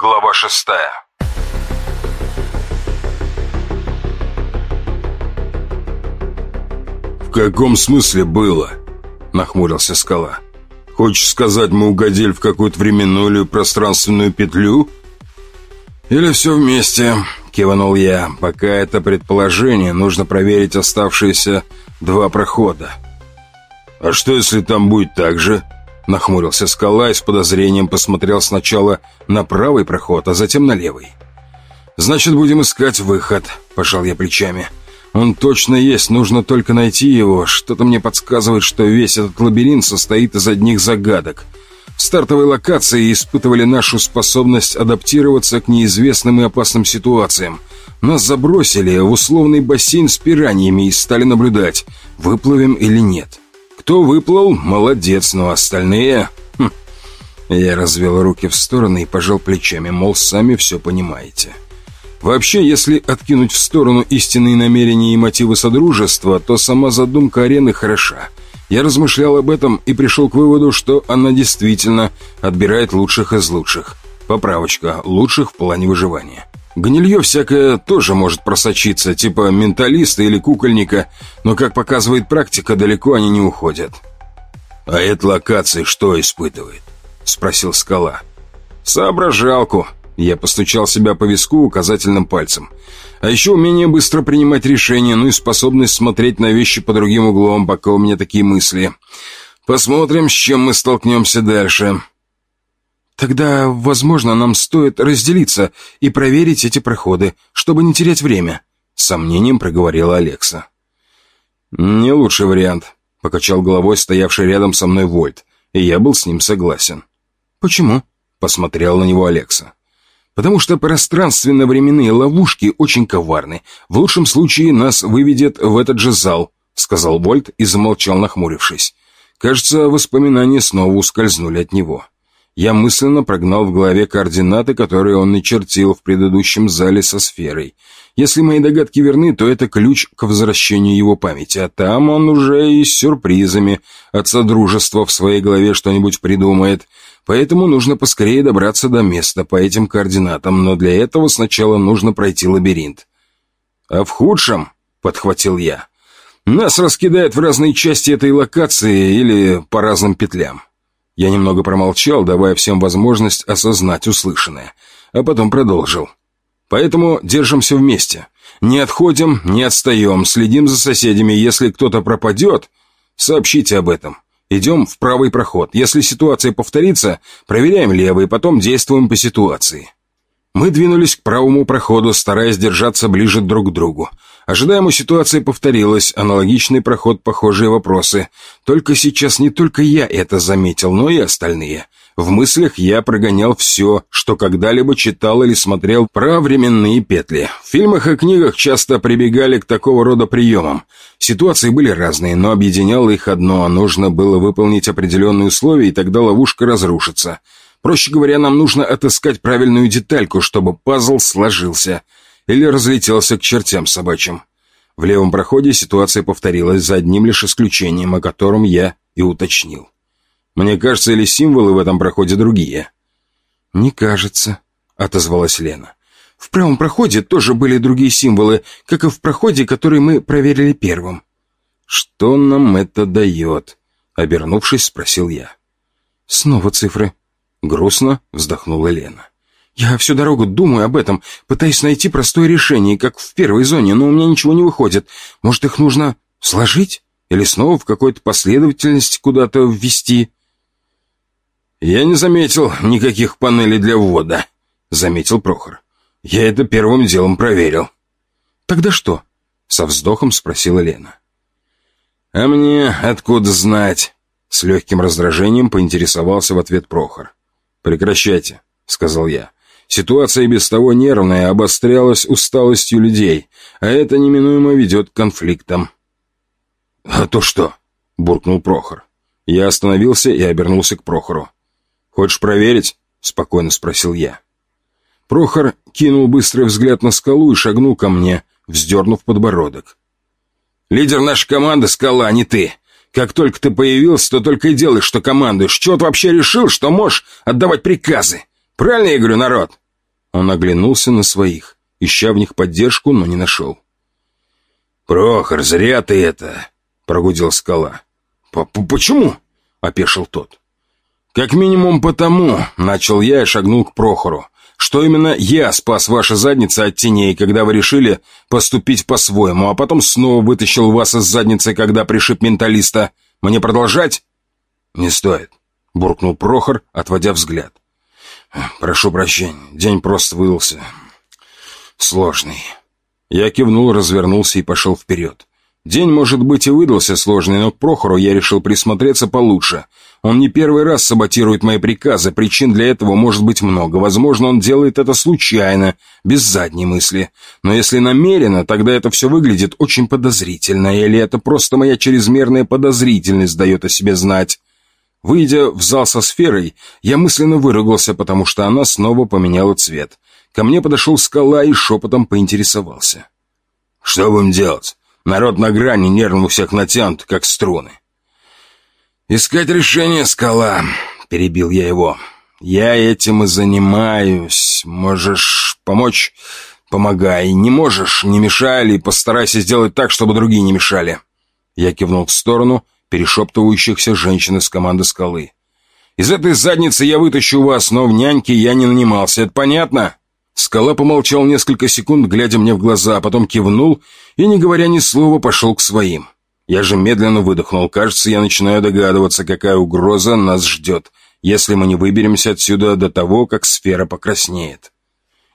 Глава шестая «В каком смысле было?» — нахмурился скала. «Хочешь сказать, мы угодили в какую-то временную или пространственную петлю?» «Или все вместе?» — киванул я. «Пока это предположение, нужно проверить оставшиеся два прохода». «А что, если там будет так же?» Нахмурился скала и с подозрением посмотрел сначала на правый проход, а затем на левый. «Значит, будем искать выход», — пожал я плечами. «Он точно есть, нужно только найти его. Что-то мне подсказывает, что весь этот лабиринт состоит из одних загадок. В стартовой локации испытывали нашу способность адаптироваться к неизвестным и опасным ситуациям. Нас забросили в условный бассейн с пираньями и стали наблюдать, выплывем или нет. Кто выплыл, молодец, но остальные... Хм. Я развел руки в стороны и пожал плечами, мол, сами все понимаете. Вообще, если откинуть в сторону истинные намерения и мотивы Содружества, то сама задумка арены хороша. Я размышлял об этом и пришел к выводу, что она действительно отбирает лучших из лучших. Поправочка, лучших в плане выживания. Гнилье всякое тоже может просочиться, типа менталиста или кукольника, но, как показывает практика, далеко они не уходят. «А эта локация что испытывает?» — спросил Скала. «Соображалку». Я постучал себя по виску указательным пальцем. А еще умение быстро принимать решения, ну и способность смотреть на вещи по другим углом, пока у меня такие мысли. Посмотрим, с чем мы столкнемся дальше. «Тогда, возможно, нам стоит разделиться и проверить эти проходы, чтобы не терять время», — сомнением проговорила Алекса. «Не лучший вариант», — покачал головой стоявший рядом со мной Вольт, и я был с ним согласен. «Почему?» — посмотрел на него Алекса. «Потому что пространственно-временные ловушки очень коварны. В лучшем случае нас выведет в этот же зал», — сказал Вольт и замолчал, нахмурившись. Кажется, воспоминания снова ускользнули от него. Я мысленно прогнал в голове координаты, которые он начертил в предыдущем зале со сферой. Если мои догадки верны, то это ключ к возвращению его памяти, а там он уже и с сюрпризами от Содружества в своей голове что-нибудь придумает. Поэтому нужно поскорее добраться до места по этим координатам, но для этого сначала нужно пройти лабиринт. «А в худшем», — подхватил я, — «нас раскидает в разные части этой локации или по разным петлям». Я немного промолчал, давая всем возможность осознать услышанное, а потом продолжил. «Поэтому держимся вместе. Не отходим, не отстаем, следим за соседями. Если кто-то пропадет, сообщите об этом. Идем в правый проход. Если ситуация повторится, проверяем левый, потом действуем по ситуации». Мы двинулись к правому проходу, стараясь держаться ближе друг к другу. Ожидаемо ситуация повторилась, аналогичный проход, похожие вопросы. Только сейчас не только я это заметил, но и остальные. В мыслях я прогонял все, что когда-либо читал или смотрел про временные петли. В фильмах и книгах часто прибегали к такого рода приемам. Ситуации были разные, но объединяло их одно – нужно было выполнить определенные условия, и тогда ловушка разрушится. Проще говоря, нам нужно отыскать правильную детальку, чтобы пазл сложился или разлетелся к чертям собачьим. В левом проходе ситуация повторилась за одним лишь исключением, о котором я и уточнил. Мне кажется, или символы в этом проходе другие? «Не кажется», — отозвалась Лена. «В правом проходе тоже были другие символы, как и в проходе, который мы проверили первым». «Что нам это дает?» — обернувшись, спросил я. «Снова цифры», Грустно вздохнула Лена. «Я всю дорогу думаю об этом, пытаюсь найти простое решение, как в первой зоне, но у меня ничего не выходит. Может, их нужно сложить? Или снова в какой-то последовательности куда-то ввести?» «Я не заметил никаких панелей для ввода», — заметил Прохор. «Я это первым делом проверил». «Тогда что?» — со вздохом спросила Лена. «А мне откуда знать?» С легким раздражением поинтересовался в ответ Прохор. «Прекращайте», — сказал я. «Ситуация без того нервная, обострялась усталостью людей, а это неминуемо ведет к конфликтам». «А то что?» — буркнул Прохор. Я остановился и обернулся к Прохору. «Хочешь проверить?» — спокойно спросил я. Прохор кинул быстрый взгляд на скалу и шагнул ко мне, вздернув подбородок. «Лидер нашей команды — скала, а не ты. Как только ты появился, то только и делаешь, что командуешь. Чего ты вообще решил, что можешь отдавать приказы? Правильно я говорю, народ?» Он оглянулся на своих, ища в них поддержку, но не нашел. «Прохор, зря ты это!» — прогудел скала. «Почему?» — опешил тот. «Как минимум потому», — начал я и шагнул к Прохору, «что именно я спас ваши задницы от теней, когда вы решили поступить по-своему, а потом снова вытащил вас из задницы, когда пришиб менталиста. Мне продолжать?» «Не стоит», — буркнул Прохор, отводя взгляд. «Прошу прощения, день просто выдался сложный». Я кивнул, развернулся и пошел вперед. День, может быть, и выдался сложный, но к Прохору я решил присмотреться получше. Он не первый раз саботирует мои приказы, причин для этого может быть много. Возможно, он делает это случайно, без задней мысли. Но если намеренно, тогда это все выглядит очень подозрительно, или это просто моя чрезмерная подозрительность дает о себе знать. Выйдя в зал со сферой, я мысленно выругался, потому что она снова поменяла цвет. Ко мне подошел скала и шепотом поинтересовался. «Что будем делать? Народ на грани, нервы у всех натянут, как струны». «Искать решение, скала», — перебил я его. «Я этим и занимаюсь. Можешь помочь? Помогай. Не можешь? Не мешай и постарайся сделать так, чтобы другие не мешали». Я кивнул в сторону перешептывающихся женщин из команды скалы. «Из этой задницы я вытащу вас, но в няньке я не нанимался. Это понятно?» Скала помолчал несколько секунд, глядя мне в глаза, а потом кивнул и, не говоря ни слова, пошел к своим. Я же медленно выдохнул. Кажется, я начинаю догадываться, какая угроза нас ждет, если мы не выберемся отсюда до того, как сфера покраснеет.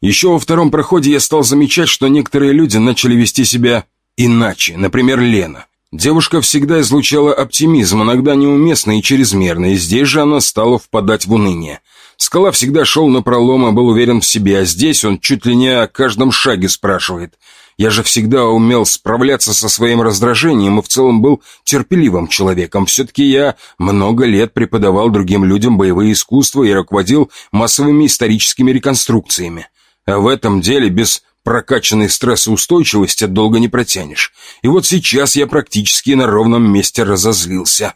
Еще во втором проходе я стал замечать, что некоторые люди начали вести себя иначе. Например, Лена. Девушка всегда излучала оптимизм, иногда неуместный и чрезмерный, здесь же она стала впадать в уныние. Скала всегда шел на пролом и был уверен в себе, а здесь он чуть ли не о каждом шаге спрашивает. Я же всегда умел справляться со своим раздражением и в целом был терпеливым человеком. Все-таки я много лет преподавал другим людям боевые искусства и руководил массовыми историческими реконструкциями. А в этом деле без прокачанной стрессоустойчивости долго не протянешь. И вот сейчас я практически на ровном месте разозлился.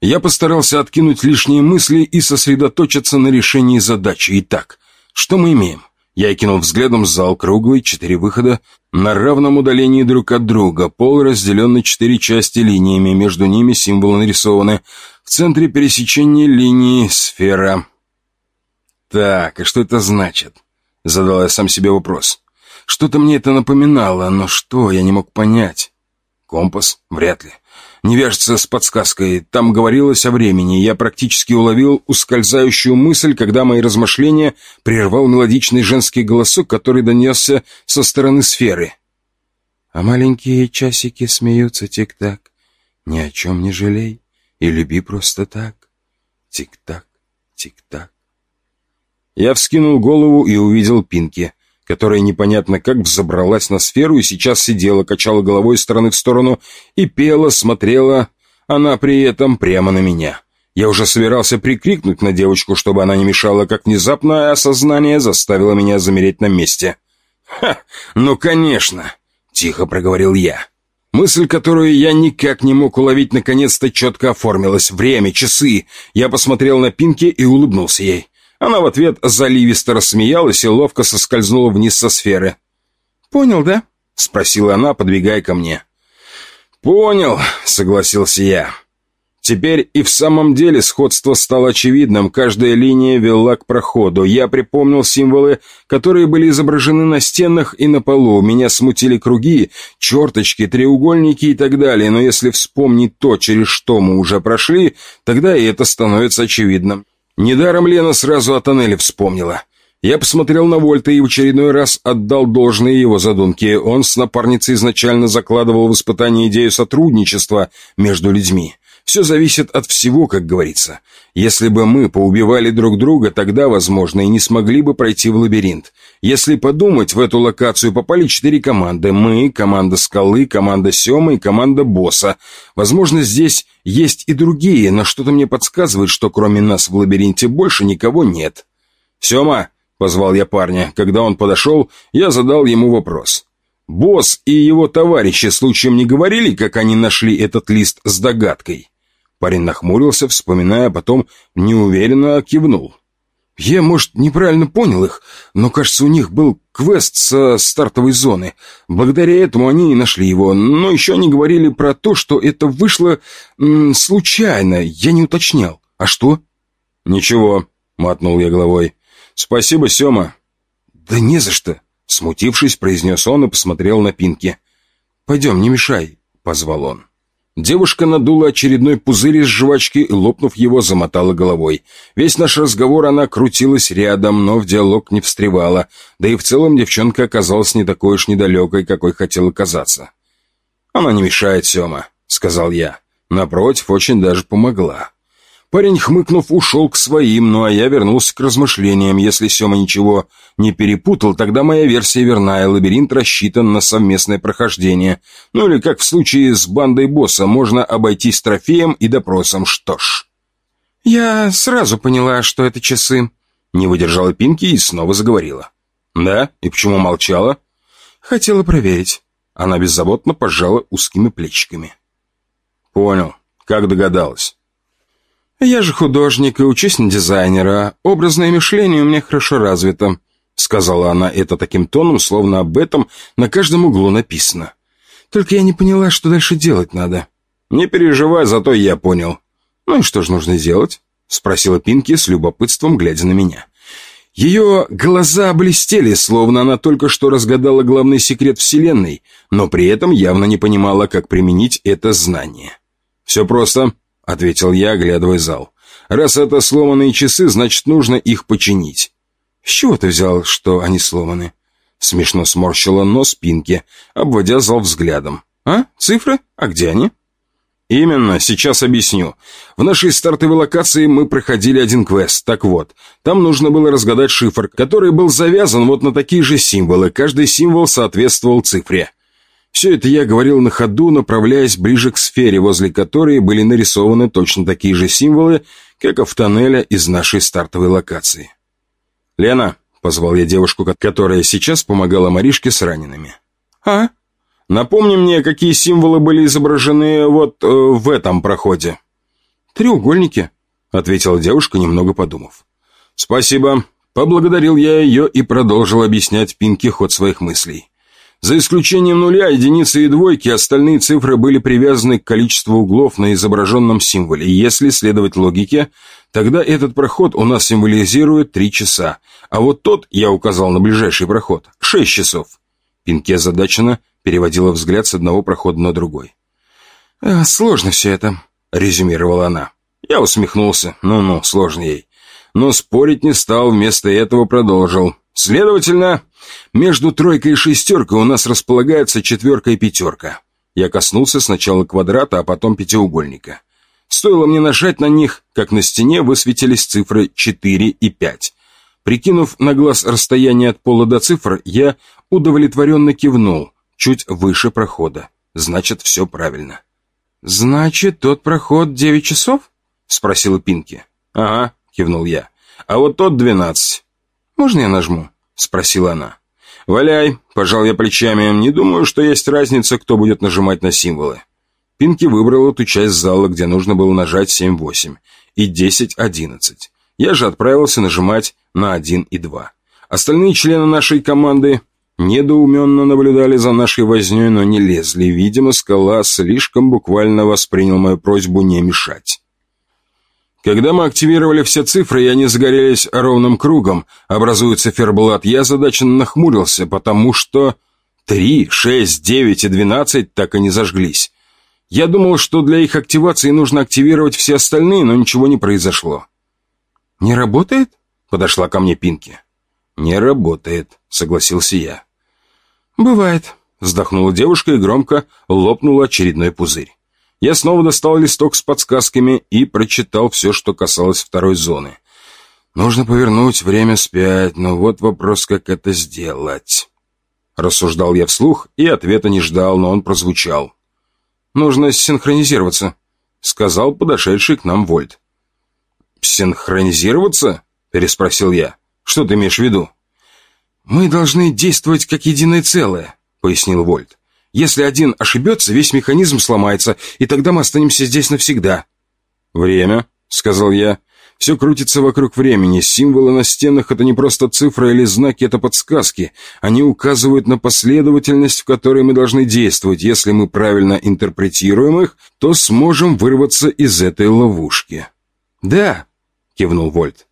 Я постарался откинуть лишние мысли и сосредоточиться на решении задачи. Итак, что мы имеем? Я окинул взглядом зал круглый, четыре выхода, на равном удалении друг от друга, пол разделен на четыре части линиями, между ними символы нарисованы. В центре пересечения линии сфера. Так, и что это значит? Задал я сам себе вопрос. Что-то мне это напоминало, но что, я не мог понять. Компас? Вряд ли не вяжется с подсказкой. Там говорилось о времени. Я практически уловил ускользающую мысль, когда мои размышления прервал мелодичный женский голосок, который донесся со стороны сферы. А маленькие часики смеются тик-так. Ни о чем не жалей и люби просто так. Тик-так, тик-так. Я вскинул голову и увидел Пинки — которая непонятно как взобралась на сферу и сейчас сидела, качала головой из стороны в сторону и пела, смотрела, она при этом прямо на меня. Я уже собирался прикрикнуть на девочку, чтобы она не мешала, как внезапное осознание заставило меня замереть на месте. «Ха, ну конечно!» — тихо проговорил я. Мысль, которую я никак не мог уловить, наконец-то четко оформилась. Время, часы. Я посмотрел на Пинки и улыбнулся ей. Она в ответ заливисто рассмеялась и ловко соскользнула вниз со сферы. «Понял, да?» — спросила она, подбегая ко мне. «Понял», — согласился я. Теперь и в самом деле сходство стало очевидным. Каждая линия вела к проходу. Я припомнил символы, которые были изображены на стенах и на полу. Меня смутили круги, черточки, треугольники и так далее. Но если вспомнить то, через что мы уже прошли, тогда и это становится очевидным. Недаром Лена сразу о тоннеле вспомнила. Я посмотрел на Вольта и в очередной раз отдал должные его задумки. Он с напарницей изначально закладывал в испытание идею сотрудничества между людьми. Все зависит от всего, как говорится. Если бы мы поубивали друг друга, тогда, возможно, и не смогли бы пройти в лабиринт. Если подумать, в эту локацию попали четыре команды. Мы, команда Скалы, команда Сема и команда Босса. Возможно, здесь есть и другие, но что-то мне подсказывает, что кроме нас в лабиринте больше никого нет. «Сема!» — позвал я парня. Когда он подошел, я задал ему вопрос. «Босс и его товарищи случаем не говорили, как они нашли этот лист с догадкой?» Парень нахмурился, вспоминая, а потом неуверенно кивнул. Я, может, неправильно понял их, но, кажется, у них был квест со стартовой зоны. Благодаря этому они и нашли его. Но еще они говорили про то, что это вышло м, случайно. Я не уточнял. А что? Ничего, мотнул я головой. Спасибо, Сема. Да не за что. Смутившись, произнес он и посмотрел на Пинки. «Пойдем, не мешай», — позвал он. Девушка надула очередной пузырь из жвачки и, лопнув его, замотала головой. Весь наш разговор она крутилась рядом, но в диалог не встревала, да и в целом девчонка оказалась не такой уж недалекой, какой хотела казаться. «Она не мешает, Сема», — сказал я. Напротив, очень даже помогла. Парень, хмыкнув, ушел к своим, ну а я вернулся к размышлениям. Если Сема ничего не перепутал, тогда моя версия верна, и лабиринт рассчитан на совместное прохождение. Ну или, как в случае с бандой босса, можно обойтись трофеем и допросом. Что ж... «Я сразу поняла, что это часы», — не выдержала Пинки и снова заговорила. «Да? И почему молчала?» «Хотела проверить». Она беззаботно пожала узкими плечиками. «Понял. Как догадалась?» «Я же художник и учусь на дизайнера. Образное мышление у меня хорошо развито», — сказала она это таким тоном, словно об этом на каждом углу написано. «Только я не поняла, что дальше делать надо». «Не переживай, зато я понял». «Ну и что же нужно делать?» — спросила Пинки с любопытством, глядя на меня. Ее глаза блестели, словно она только что разгадала главный секрет Вселенной, но при этом явно не понимала, как применить это знание. «Все просто», — ответил я, оглядывая зал. «Раз это сломанные часы, значит, нужно их починить». «С чего ты взял, что они сломаны?» Смешно сморщила нос Пинки, обводя зал взглядом. «А? Цифры? А где они?» «Именно, сейчас объясню. В нашей стартовой локации мы проходили один квест. Так вот, там нужно было разгадать шифр, который был завязан вот на такие же символы. Каждый символ соответствовал цифре. Все это я говорил на ходу, направляясь ближе к сфере, возле которой были нарисованы точно такие же символы, как и в тоннеле из нашей стартовой локации. «Лена», — позвал я девушку, которая сейчас помогала Маришке с ранеными. «А?» «Напомни мне, какие символы были изображены вот э, в этом проходе». «Треугольники», — ответила девушка, немного подумав. «Спасибо». Поблагодарил я ее и продолжил объяснять Пинки ход своих мыслей. За исключением нуля, единицы и двойки, остальные цифры были привязаны к количеству углов на изображенном символе. Если следовать логике, тогда этот проход у нас символизирует три часа, а вот тот, я указал на ближайший проход, шесть часов. Пинки озадаченно переводила взгляд с одного прохода на другой. «А, «Сложно все это», — резюмировала она. Я усмехнулся. «Ну-ну, сложно ей». Но спорить не стал, вместо этого продолжил. Следовательно, между тройкой и шестеркой у нас располагается четверка и пятерка. Я коснулся сначала квадрата, а потом пятиугольника. Стоило мне нажать на них, как на стене высветились цифры 4 и 5. Прикинув на глаз расстояние от пола до цифр, я удовлетворенно кивнул, чуть выше прохода. Значит, все правильно. «Значит, тот проход девять часов?» — спросила Пинки. «Ага», — кивнул я. «А вот тот двенадцать. «Можно я нажму?» — спросила она. «Валяй», — пожал я плечами, — «не думаю, что есть разница, кто будет нажимать на символы». Пинки выбрал ту часть зала, где нужно было нажать 7-8 и 10-11. Я же отправился нажимать на 1 и 2. Остальные члены нашей команды недоуменно наблюдали за нашей вознёй, но не лезли. Видимо, скала слишком буквально воспринял мою просьбу не мешать. Когда мы активировали все цифры, и они загорелись ровным кругом, образуя циферблат, я задаченно нахмурился, потому что 3, 6, 9 и 12 так и не зажглись. Я думал, что для их активации нужно активировать все остальные, но ничего не произошло. «Не работает?» — подошла ко мне Пинки. «Не работает», — согласился я. «Бывает», — вздохнула девушка и громко лопнула очередной пузырь. Я снова достал листок с подсказками и прочитал все, что касалось второй зоны. Нужно повернуть время спять, но вот вопрос, как это сделать. Рассуждал я вслух и ответа не ждал, но он прозвучал. «Нужно синхронизироваться», — сказал подошедший к нам Вольт. «Синхронизироваться?» — переспросил я. «Что ты имеешь в виду?» «Мы должны действовать как единое целое», — пояснил Вольт. Если один ошибется, весь механизм сломается, и тогда мы останемся здесь навсегда». «Время», — сказал я. Все крутится вокруг времени. Символы на стенах — это не просто цифры или знаки, это подсказки. Они указывают на последовательность, в которой мы должны действовать. Если мы правильно интерпретируем их, то сможем вырваться из этой ловушки. «Да», — кивнул Вольт.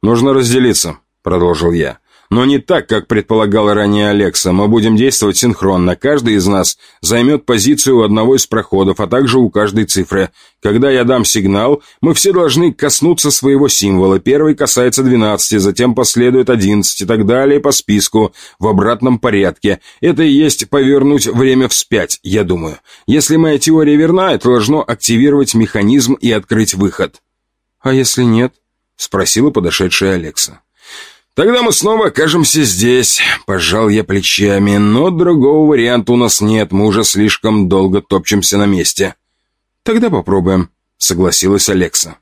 «Нужно разделиться», — продолжил я. Но не так, как предполагала ранее Алекса. Мы будем действовать синхронно. Каждый из нас займет позицию у одного из проходов, а также у каждой цифры. Когда я дам сигнал, мы все должны коснуться своего символа. Первый касается 12, затем последует 11 и так далее по списку, в обратном порядке. Это и есть повернуть время вспять, я думаю. Если моя теория верна, это должно активировать механизм и открыть выход. «А если нет?» — спросила подошедшая Алекса. «Тогда мы снова окажемся здесь», — пожал я плечами, «но другого варианта у нас нет, мы уже слишком долго топчемся на месте». «Тогда попробуем», — согласилась Алекса.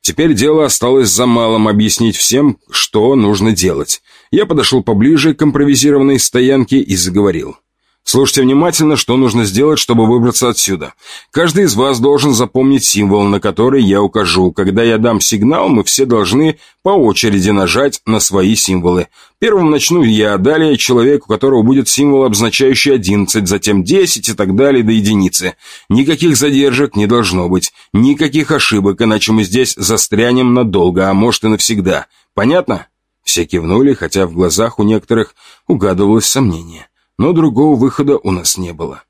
Теперь дело осталось за малым объяснить всем, что нужно делать. Я подошел поближе к импровизированной стоянке и заговорил. Слушайте внимательно, что нужно сделать, чтобы выбраться отсюда. Каждый из вас должен запомнить символ, на который я укажу. Когда я дам сигнал, мы все должны по очереди нажать на свои символы. Первым начну я, далее человек, у которого будет символ, обозначающий 11, затем 10 и так далее до единицы. Никаких задержек не должно быть, никаких ошибок, иначе мы здесь застрянем надолго, а может и навсегда. Понятно? Все кивнули, хотя в глазах у некоторых угадывалось сомнение но другого выхода у нас не было.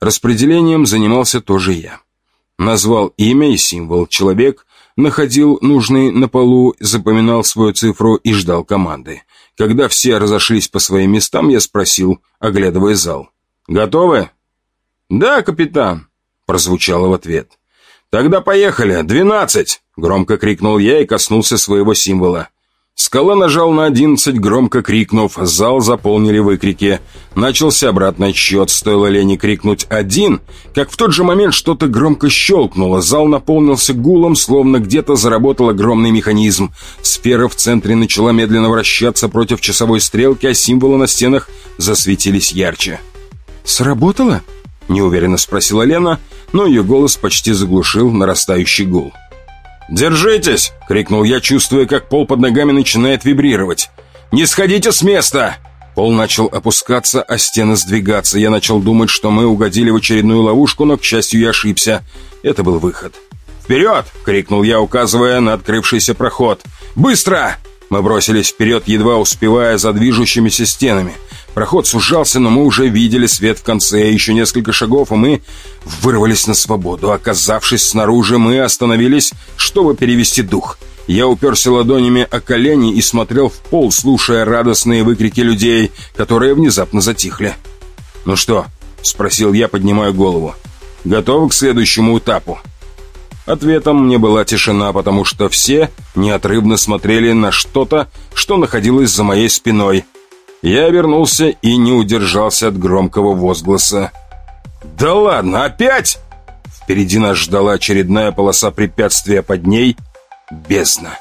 Распределением занимался тоже я. Назвал имя и символ. Человек находил нужный на полу, запоминал свою цифру и ждал команды. Когда все разошлись по своим местам, я спросил, оглядывая зал. «Готовы?» «Да, капитан», — прозвучало в ответ. «Тогда поехали! Двенадцать!» — громко крикнул я и коснулся своего символа. Скала нажал на одиннадцать, громко крикнув. Зал заполнили выкрики. Начался обратный отсчет. Стоило Лене крикнуть «один», как в тот же момент что-то громко щелкнуло. Зал наполнился гулом, словно где-то заработал огромный механизм. Сфера в центре начала медленно вращаться против часовой стрелки, а символы на стенах засветились ярче. «Сработало?» — неуверенно спросила Лена, но ее голос почти заглушил нарастающий гул. «Держитесь!» — крикнул я, чувствуя, как пол под ногами начинает вибрировать. «Не сходите с места!» Пол начал опускаться, а стены сдвигаться. Я начал думать, что мы угодили в очередную ловушку, но, к счастью, я ошибся. Это был выход. «Вперед!» — крикнул я, указывая на открывшийся проход. «Быстро!» Мы бросились вперед, едва успевая за движущимися стенами. Проход сужался, но мы уже видели свет в конце. Еще несколько шагов, и мы вырвались на свободу. Оказавшись снаружи, мы остановились, чтобы перевести дух. Я уперся ладонями о колени и смотрел в пол, слушая радостные выкрики людей, которые внезапно затихли. «Ну что?» — спросил я, поднимая голову. «Готовы к следующему этапу?» Ответом мне была тишина, потому что все неотрывно смотрели на что-то, что находилось за моей спиной — я вернулся и не удержался от громкого возгласа. «Да ладно, опять?» Впереди нас ждала очередная полоса препятствия под ней — бездна.